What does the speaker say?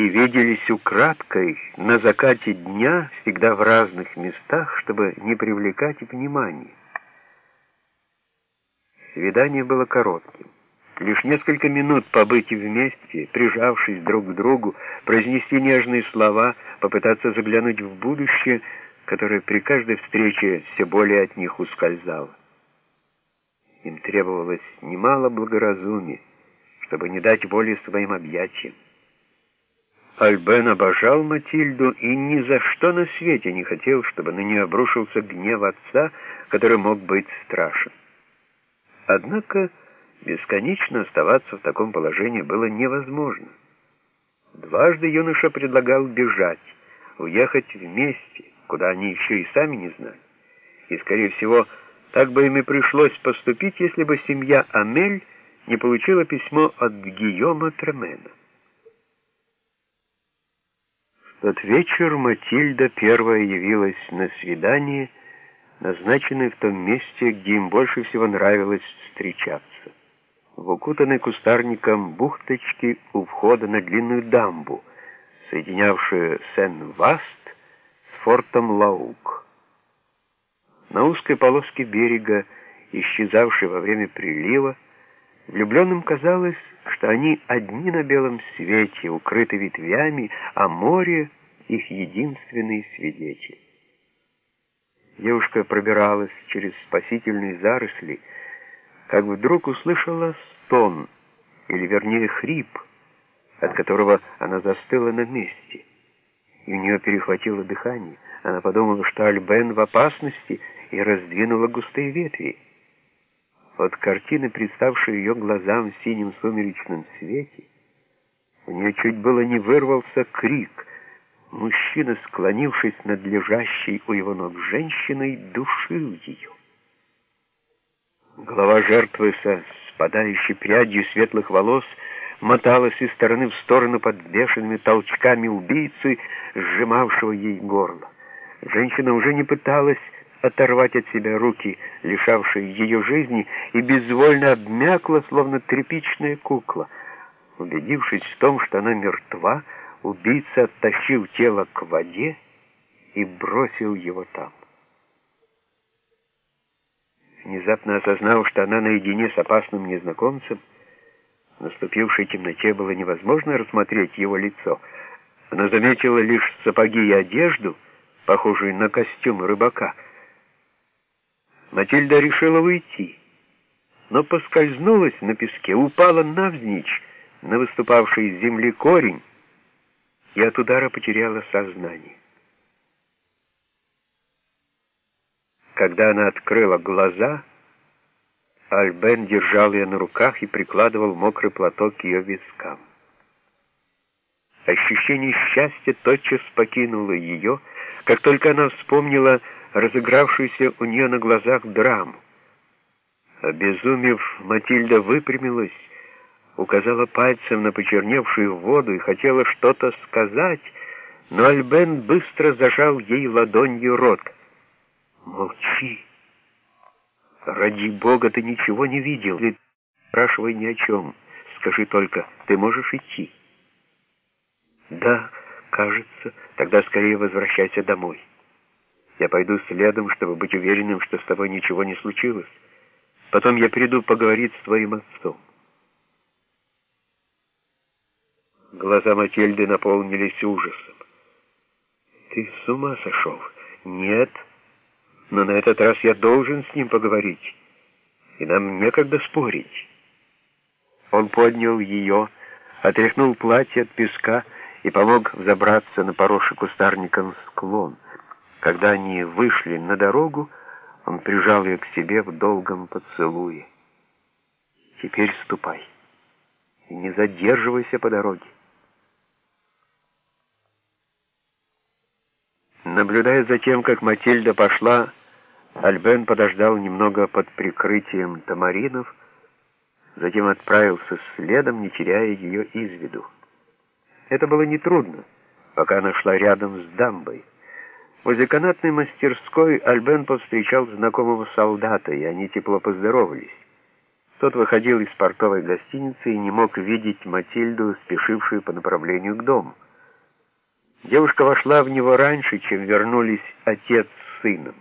и виделись украдкой на закате дня, всегда в разных местах, чтобы не привлекать внимания. Свидание было коротким. Лишь несколько минут побыть вместе, прижавшись друг к другу, произнести нежные слова, попытаться заглянуть в будущее, которое при каждой встрече все более от них ускользало. Им требовалось немало благоразумия, чтобы не дать воли своим объятиям. Альбен обожал Матильду и ни за что на свете не хотел, чтобы на нее обрушился гнев отца, который мог быть страшен. Однако бесконечно оставаться в таком положении было невозможно. Дважды юноша предлагал бежать, уехать вместе, куда они еще и сами не знали. И, скорее всего, так бы им и пришлось поступить, если бы семья Амель не получила письмо от Гийома Тремена. В тот вечер Матильда первая явилась на свидание, назначенное в том месте, где им больше всего нравилось встречаться. В укутанной кустарником бухточке у входа на длинную дамбу, соединявшую Сен-Васт с фортом Лаук. На узкой полоске берега, исчезавшей во время прилива, влюбленным казалось, что они одни на белом свете, укрыты ветвями, а море — их единственный свидетель. Девушка пробиралась через спасительные заросли, как вдруг услышала стон, или вернее хрип, от которого она застыла на месте, и у нее перехватило дыхание. Она подумала, что Альбен в опасности, и раздвинула густые ветви. От картины, представшей ее глазам в синем сумеречном свете, у нее чуть было не вырвался крик. Мужчина, склонившись над лежащей у его ног женщиной, душил ее. Голова жертвы со спадающей прядью светлых волос моталась из стороны в сторону под бешеными толчками убийцы, сжимавшего ей горло. Женщина уже не пыталась оторвать от себя руки, лишавшие ее жизни, и безвольно обмякла, словно тряпичная кукла. Убедившись в том, что она мертва, убийца оттащил тело к воде и бросил его там. Внезапно осознав, что она наедине с опасным незнакомцем, в наступившей темноте было невозможно рассмотреть его лицо. Она заметила лишь сапоги и одежду, похожие на костюм рыбака — Матильда решила уйти, но поскользнулась на песке, упала навзничь на выступавший из земли корень и от удара потеряла сознание. Когда она открыла глаза, Альбен держал ее на руках и прикладывал мокрый платок к ее вискам. Ощущение счастья тотчас покинуло ее, как только она вспомнила разыгравшуюся у нее на глазах драму. Обезумев, Матильда выпрямилась, указала пальцем на почерневшую воду и хотела что-то сказать, но Альбен быстро зажал ей ладонью рот. «Молчи! Ради Бога, ты ничего не видел. Не спрашивай ни о чем. Скажи только, ты можешь идти?» «Да, кажется. Тогда скорее возвращайся домой». Я пойду следом, чтобы быть уверенным, что с тобой ничего не случилось. Потом я приду поговорить с твоим отцом. Глаза Матильды наполнились ужасом. Ты с ума сошел? Нет. Но на этот раз я должен с ним поговорить. И нам некогда спорить. Он поднял ее, отряхнул платье от песка и помог взобраться на поросший кустарником склон. Когда они вышли на дорогу, он прижал ее к себе в долгом поцелуе. «Теперь ступай и не задерживайся по дороге». Наблюдая за тем, как Матильда пошла, Альбен подождал немного под прикрытием тамаринов, затем отправился следом, не теряя ее из виду. Это было нетрудно, пока она шла рядом с дамбой. Возле канатной мастерской Альбен повстречал знакомого солдата, и они тепло поздоровались. Тот выходил из портовой гостиницы и не мог видеть Матильду, спешившую по направлению к дому. Девушка вошла в него раньше, чем вернулись отец с сыном.